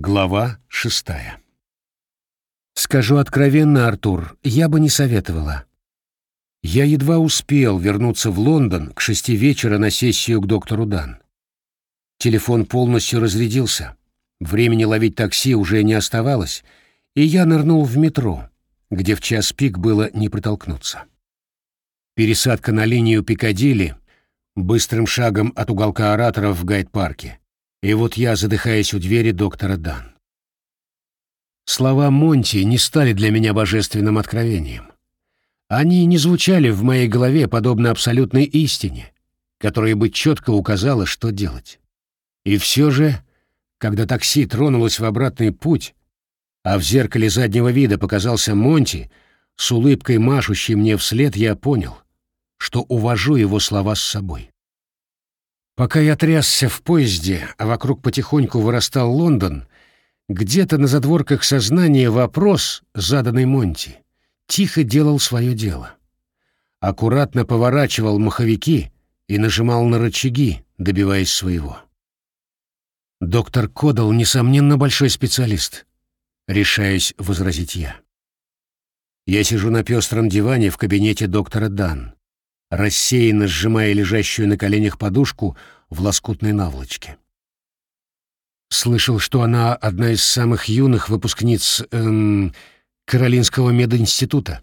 Глава шестая. Скажу откровенно, Артур, я бы не советовала. Я едва успел вернуться в Лондон к шести вечера на сессию к доктору Дан. Телефон полностью разрядился. Времени ловить такси уже не оставалось, и я нырнул в метро, где в час пик было не протолкнуться. Пересадка на линию Пикадилли быстрым шагом от уголка ораторов в гайд-парке. И вот я, задыхаясь у двери доктора Дан. Слова Монти не стали для меня божественным откровением. Они не звучали в моей голове подобно абсолютной истине, которая бы четко указала, что делать. И все же, когда такси тронулось в обратный путь, а в зеркале заднего вида показался Монти, с улыбкой машущей мне вслед, я понял, что увожу его слова с собой. Пока я трясся в поезде, а вокруг потихоньку вырастал Лондон, где-то на задворках сознания вопрос, заданный Монти, тихо делал свое дело. Аккуратно поворачивал маховики и нажимал на рычаги, добиваясь своего. Доктор Кодал, несомненно, большой специалист, решаясь возразить я. Я сижу на пестром диване в кабинете доктора Дан, рассеянно сжимая лежащую на коленях подушку в лоскутной наволочке. Слышал, что она одна из самых юных выпускниц эм, Каролинского мединститута.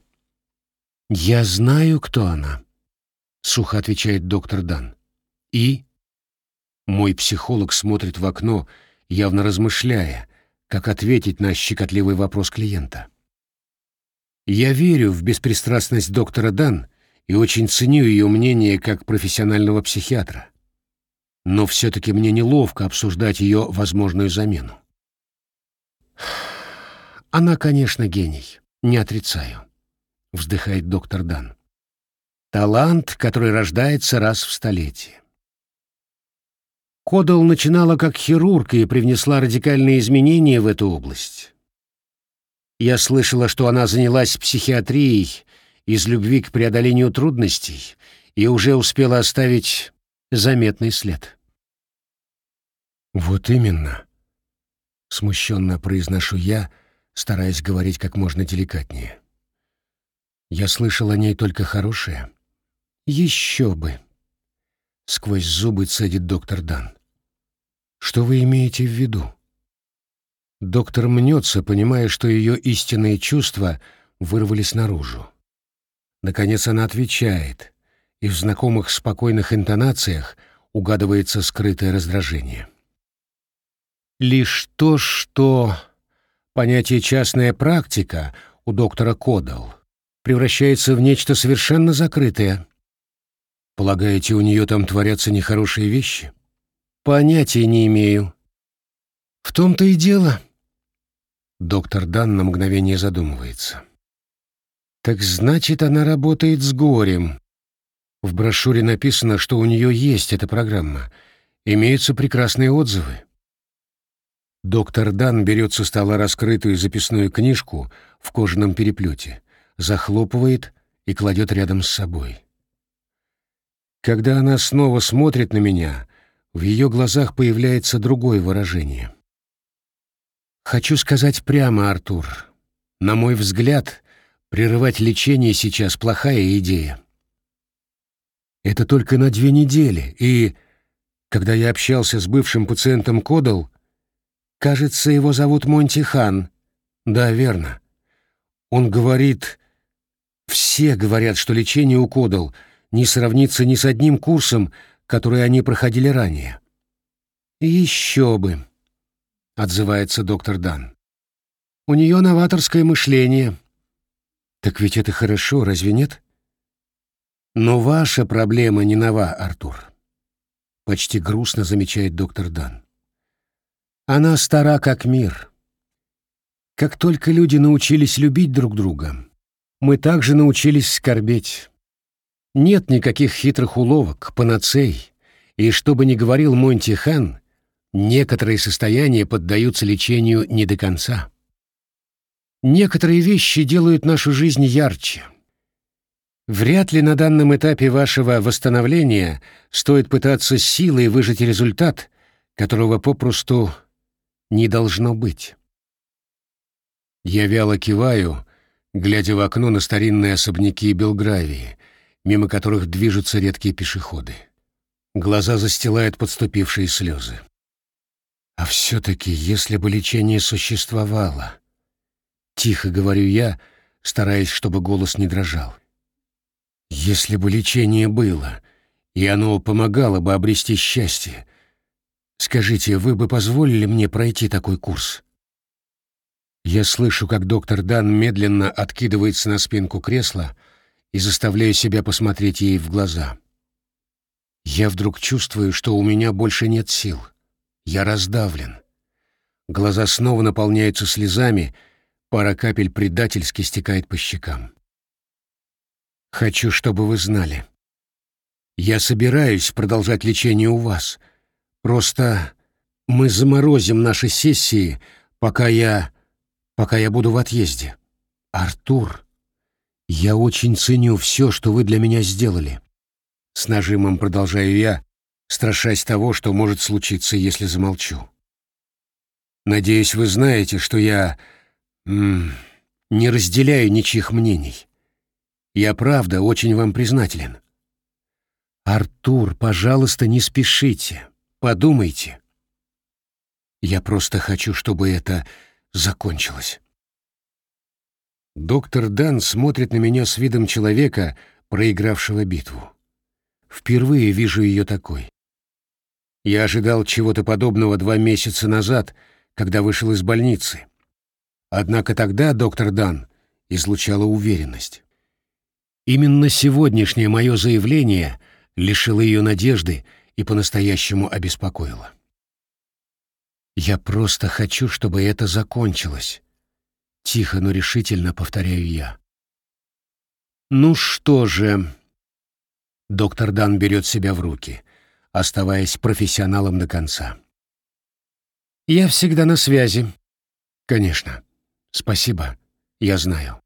«Я знаю, кто она», — сухо отвечает доктор Дан. «И?» Мой психолог смотрит в окно, явно размышляя, как ответить на щекотливый вопрос клиента. Я верю в беспристрастность доктора Дан и очень ценю ее мнение как профессионального психиатра. Но все-таки мне неловко обсуждать ее возможную замену. Она, конечно, гений, не отрицаю, вздыхает доктор Дан. Талант, который рождается раз в столетие. Кодал начинала как хирург и привнесла радикальные изменения в эту область. Я слышала, что она занялась психиатрией из любви к преодолению трудностей и уже успела оставить заметный след. «Вот именно», — смущенно произношу я, — стараясь говорить как можно деликатнее. Я слышал о ней только хорошее. Еще бы. Сквозь зубы цедит доктор Дан. Что вы имеете в виду? Доктор мнется, понимая, что ее истинные чувства вырвались наружу. Наконец она отвечает, и в знакомых спокойных интонациях угадывается скрытое раздражение. Лишь то, что Понятие «частная практика» у доктора Кодал превращается в нечто совершенно закрытое. Полагаете, у нее там творятся нехорошие вещи? Понятия не имею. В том-то и дело. Доктор Дан на мгновение задумывается. Так значит, она работает с горем. В брошюре написано, что у нее есть эта программа. Имеются прекрасные отзывы. Доктор Дан берет со стола раскрытую записную книжку в кожаном переплете, захлопывает и кладет рядом с собой. Когда она снова смотрит на меня, в ее глазах появляется другое выражение. Хочу сказать прямо, Артур, на мой взгляд, прерывать лечение сейчас плохая идея. Это только на две недели, и, когда я общался с бывшим пациентом Кодал, Кажется, его зовут Монти Хан. Да, верно. Он говорит... Все говорят, что лечение у Кодал не сравнится ни с одним курсом, который они проходили ранее. «Еще бы», — отзывается доктор Дан. «У нее новаторское мышление». «Так ведь это хорошо, разве нет?» «Но ваша проблема не нова, Артур», — почти грустно замечает доктор Дан. Она стара как мир. Как только люди научились любить друг друга, мы также научились скорбеть. Нет никаких хитрых уловок, панацей, и что бы ни говорил Монти Хан, некоторые состояния поддаются лечению не до конца. Некоторые вещи делают нашу жизнь ярче. Вряд ли на данном этапе вашего восстановления стоит пытаться силой выжать результат, которого попросту не должно быть. Я вяло киваю, глядя в окно на старинные особняки Белгравии, мимо которых движутся редкие пешеходы. Глаза застилают подступившие слезы. А все-таки, если бы лечение существовало, тихо говорю я, стараясь, чтобы голос не дрожал. Если бы лечение было, и оно помогало бы обрести счастье, скажите, вы бы позволили мне пройти такой курс? Я слышу, как доктор Дан медленно откидывается на спинку кресла и заставляю себя посмотреть ей в глаза. Я вдруг чувствую, что у меня больше нет сил. Я раздавлен. Глаза снова наполняются слезами, пара капель предательски стекает по щекам. Хочу, чтобы вы знали. Я собираюсь продолжать лечение у вас. Просто мы заморозим наши сессии, пока я... пока я буду в отъезде. Артур, я очень ценю все, что вы для меня сделали. С нажимом продолжаю я, страшась того, что может случиться, если замолчу. Надеюсь, вы знаете, что я не разделяю ничьих мнений. Я правда очень вам признателен. Артур, пожалуйста, не спешите. Подумайте. Я просто хочу, чтобы это закончилось. Доктор Дан смотрит на меня с видом человека, проигравшего битву. Впервые вижу ее такой. Я ожидал чего-то подобного два месяца назад, когда вышел из больницы. Однако тогда доктор Дан излучала уверенность. Именно сегодняшнее мое заявление лишило ее надежды и по-настоящему обеспокоило. «Я просто хочу, чтобы это закончилось», — тихо, но решительно повторяю я. «Ну что же...» Доктор Дан берет себя в руки, оставаясь профессионалом до конца. «Я всегда на связи». «Конечно. Спасибо. Я знаю».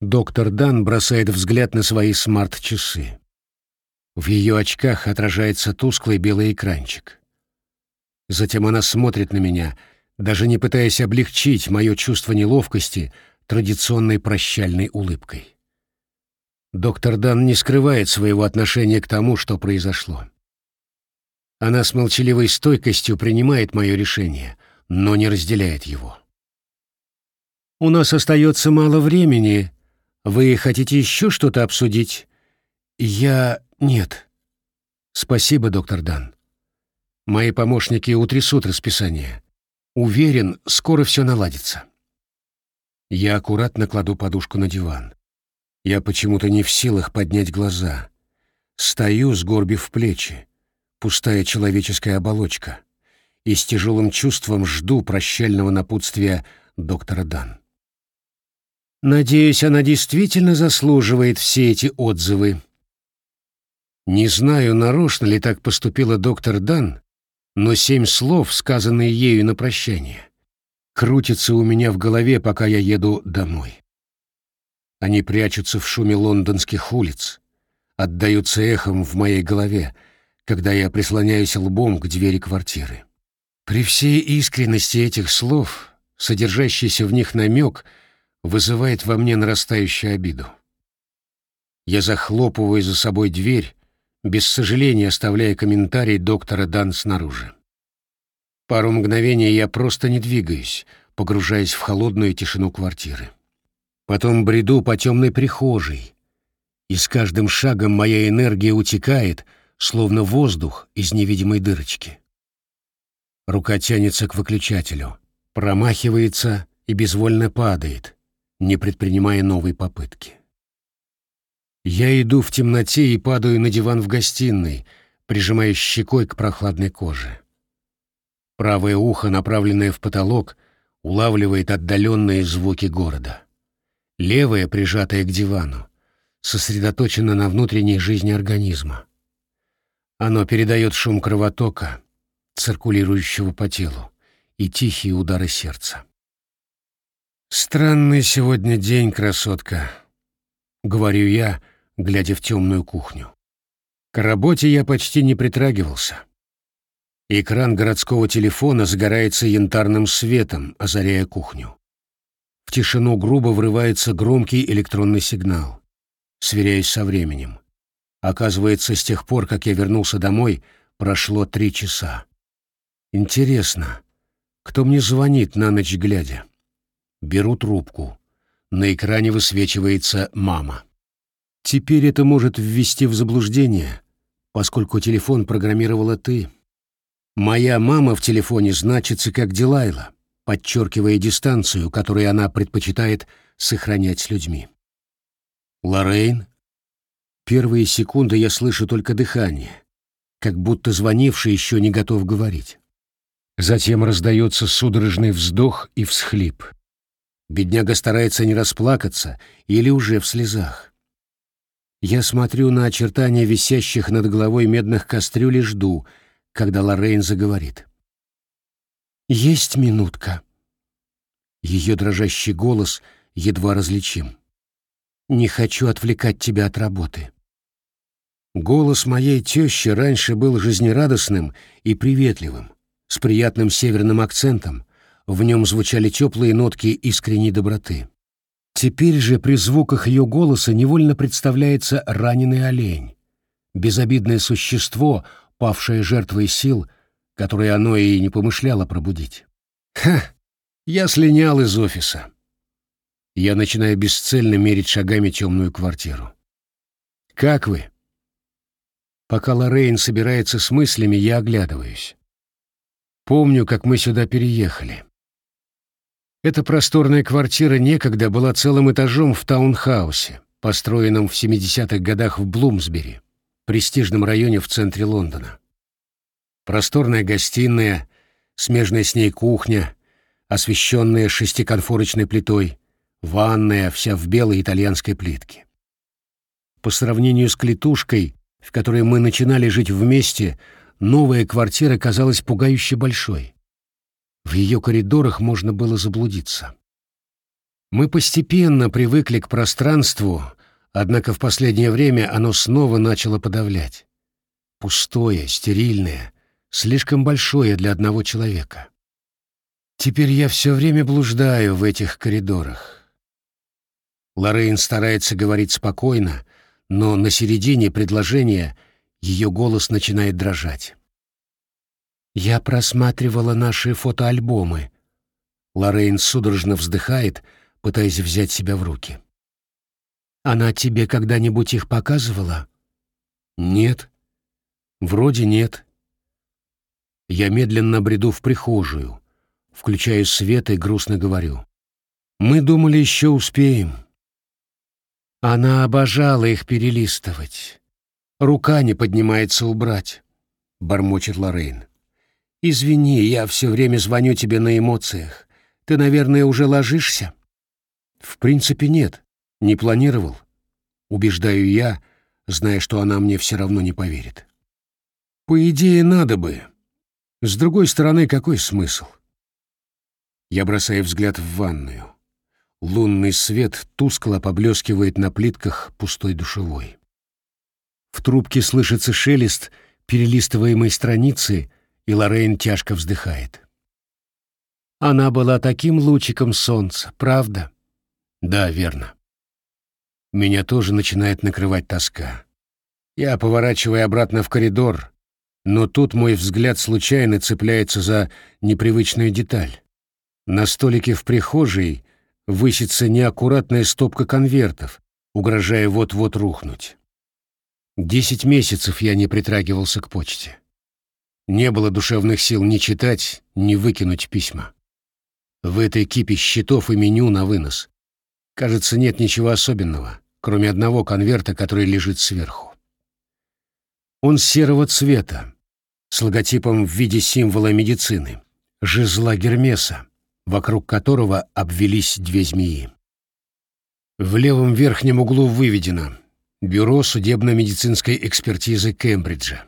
Доктор Дан бросает взгляд на свои смарт-часы. В ее очках отражается тусклый белый экранчик. Затем она смотрит на меня, даже не пытаясь облегчить мое чувство неловкости традиционной прощальной улыбкой. Доктор Дан не скрывает своего отношения к тому, что произошло. Она с молчаливой стойкостью принимает мое решение, но не разделяет его. «У нас остается мало времени. Вы хотите еще что-то обсудить?» «Я... нет. Спасибо, доктор Дан. Мои помощники утрясут расписание. Уверен, скоро все наладится». Я аккуратно кладу подушку на диван. Я почему-то не в силах поднять глаза. Стою, сгорбив плечи, пустая человеческая оболочка, и с тяжелым чувством жду прощального напутствия доктора Дан. Надеюсь, она действительно заслуживает все эти отзывы. Не знаю, нарочно ли так поступила доктор Дан, но семь слов, сказанные ею на прощание, крутятся у меня в голове, пока я еду домой. Они прячутся в шуме лондонских улиц, отдаются эхом в моей голове, когда я прислоняюсь лбом к двери квартиры. При всей искренности этих слов, содержащийся в них намек, вызывает во мне нарастающую обиду. Я захлопываю за собой дверь, без сожаления оставляя комментарий доктора Дан снаружи. Пару мгновений я просто не двигаюсь, погружаясь в холодную тишину квартиры. Потом бреду по темной прихожей, и с каждым шагом моя энергия утекает, словно воздух из невидимой дырочки. Рука тянется к выключателю, промахивается и безвольно падает, не предпринимая новой попытки. Я иду в темноте и падаю на диван в гостиной, прижимая щекой к прохладной коже. Правое ухо, направленное в потолок, улавливает отдаленные звуки города левая, прижатая к дивану, сосредоточена на внутренней жизни организма. Оно передает шум кровотока, циркулирующего по телу, и тихие удары сердца. «Странный сегодня день, красотка», — говорю я, глядя в темную кухню. К работе я почти не притрагивался. Экран городского телефона загорается янтарным светом, озаряя кухню. В тишину грубо врывается громкий электронный сигнал. Сверяюсь со временем. Оказывается, с тех пор, как я вернулся домой, прошло три часа. Интересно, кто мне звонит на ночь глядя? Беру трубку. На экране высвечивается «мама». Теперь это может ввести в заблуждение, поскольку телефон программировала ты. Моя мама в телефоне значится как Дилайла, подчеркивая дистанцию, которую она предпочитает сохранять с людьми. Лоррейн. Первые секунды я слышу только дыхание, как будто звонивший еще не готов говорить. Затем раздается судорожный вздох и всхлип. Бедняга старается не расплакаться или уже в слезах. Я смотрю на очертания висящих над головой медных кастрюль и жду, когда Лоррейн заговорит. «Есть минутка». Ее дрожащий голос едва различим. «Не хочу отвлекать тебя от работы». Голос моей тещи раньше был жизнерадостным и приветливым, с приятным северным акцентом, в нем звучали теплые нотки искренней доброты. Теперь же при звуках ее голоса невольно представляется раненый олень, безобидное существо, павшее жертвой сил, которые оно и не помышляло пробудить. Ха! Я слинял из офиса. Я начинаю бесцельно мерить шагами темную квартиру. «Как вы?» Пока Лоррейн собирается с мыслями, я оглядываюсь. Помню, как мы сюда переехали. Эта просторная квартира некогда была целым этажом в таунхаусе, построенном в 70-х годах в Блумсбери, престижном районе в центре Лондона. Просторная гостиная, смежная с ней кухня, освещенная шестиконфорочной плитой, ванная вся в белой итальянской плитке. По сравнению с клетушкой, в которой мы начинали жить вместе, новая квартира казалась пугающе большой. В ее коридорах можно было заблудиться. Мы постепенно привыкли к пространству, однако в последнее время оно снова начало подавлять. Пустое, стерильное, слишком большое для одного человека. Теперь я все время блуждаю в этих коридорах. Лоррейн старается говорить спокойно, но на середине предложения ее голос начинает дрожать. Я просматривала наши фотоальбомы. Лоррейн судорожно вздыхает, пытаясь взять себя в руки. Она тебе когда-нибудь их показывала? Нет. Вроде нет. Я медленно бреду в прихожую, включаю свет и грустно говорю. Мы думали, еще успеем. Она обожала их перелистывать. Рука не поднимается убрать, — бормочет Лоррейн. «Извини, я все время звоню тебе на эмоциях. Ты, наверное, уже ложишься?» «В принципе, нет. Не планировал. Убеждаю я, зная, что она мне все равно не поверит. По идее, надо бы. С другой стороны, какой смысл?» Я бросаю взгляд в ванную. Лунный свет тускло поблескивает на плитках пустой душевой. В трубке слышится шелест перелистываемой страницы — и Лоррейн тяжко вздыхает. Она была таким лучиком солнца, правда? Да, верно. Меня тоже начинает накрывать тоска. Я поворачиваю обратно в коридор, но тут мой взгляд случайно цепляется за непривычную деталь. На столике в прихожей высится неаккуратная стопка конвертов, угрожая вот-вот рухнуть. Десять месяцев я не притрагивался к почте. Не было душевных сил ни читать, ни выкинуть письма. В этой кипе счетов и меню на вынос. Кажется, нет ничего особенного, кроме одного конверта, который лежит сверху. Он серого цвета, с логотипом в виде символа медицины, жезла Гермеса, вокруг которого обвелись две змеи. В левом верхнем углу выведено «Бюро судебно-медицинской экспертизы Кембриджа».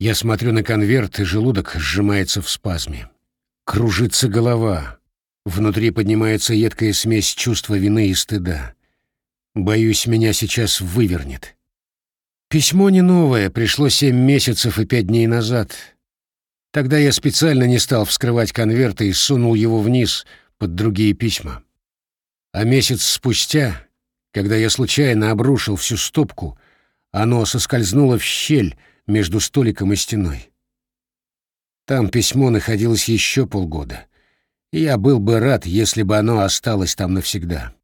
Я смотрю на конверт, и желудок сжимается в спазме. Кружится голова. Внутри поднимается едкая смесь чувства вины и стыда. Боюсь, меня сейчас вывернет. Письмо не новое, пришло семь месяцев и пять дней назад. Тогда я специально не стал вскрывать конверты и сунул его вниз под другие письма. А месяц спустя, когда я случайно обрушил всю стопку, оно соскользнуло в щель между столиком и стеной. Там письмо находилось еще полгода, и я был бы рад, если бы оно осталось там навсегда.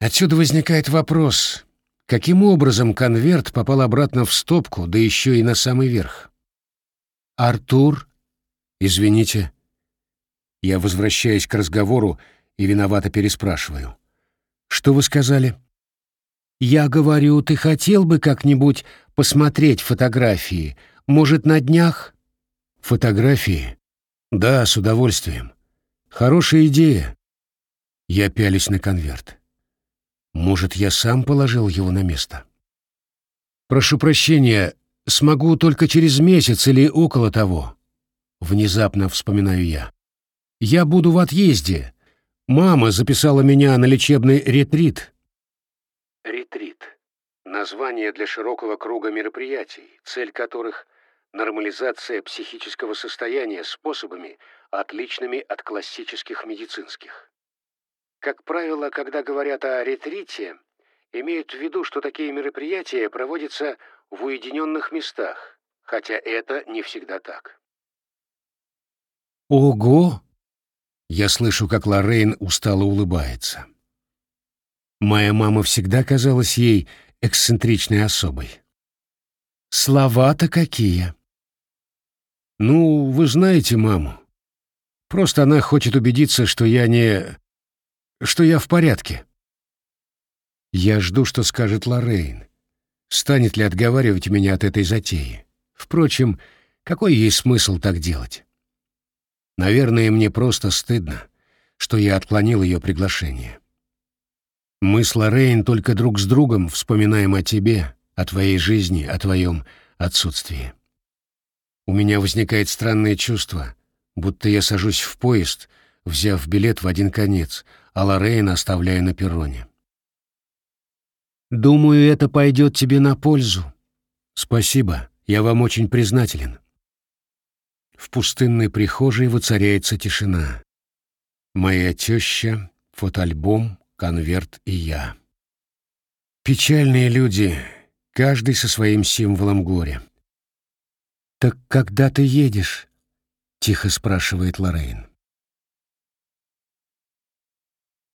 Отсюда возникает вопрос, каким образом конверт попал обратно в стопку, да еще и на самый верх? «Артур?» «Извините». Я возвращаюсь к разговору и виновато переспрашиваю. «Что вы сказали?» «Я говорю, ты хотел бы как-нибудь посмотреть фотографии? Может, на днях?» «Фотографии?» «Да, с удовольствием. Хорошая идея». Я пялюсь на конверт. Может, я сам положил его на место? «Прошу прощения, смогу только через месяц или около того. Внезапно вспоминаю я. Я буду в отъезде. Мама записала меня на лечебный ретрит. Ретрит. Название для широкого круга мероприятий, цель которых — нормализация психического состояния способами, отличными от классических медицинских. Как правило, когда говорят о ретрите, имеют в виду, что такие мероприятия проводятся в уединенных местах, хотя это не всегда так. «Ого!» Я слышу, как Лоррейн устало улыбается. Моя мама всегда казалась ей эксцентричной особой. Слова-то какие! Ну, вы знаете маму. Просто она хочет убедиться, что я не... что я в порядке. Я жду, что скажет Лоррейн. Станет ли отговаривать меня от этой затеи? Впрочем, какой ей смысл так делать? Наверное, мне просто стыдно, что я отклонил ее приглашение. Мы с Лоррейн только друг с другом вспоминаем о тебе, о твоей жизни, о твоем отсутствии. У меня возникает странное чувство, будто я сажусь в поезд, взяв билет в один конец, а Лоррейн оставляю на перроне. Думаю, это пойдет тебе на пользу. Спасибо, я вам очень признателен. В пустынной прихожей воцаряется тишина. Моя теща, фотоальбом, конверт и я. Печальные люди, каждый со своим символом горя. «Так когда ты едешь?» — тихо спрашивает Лоррейн.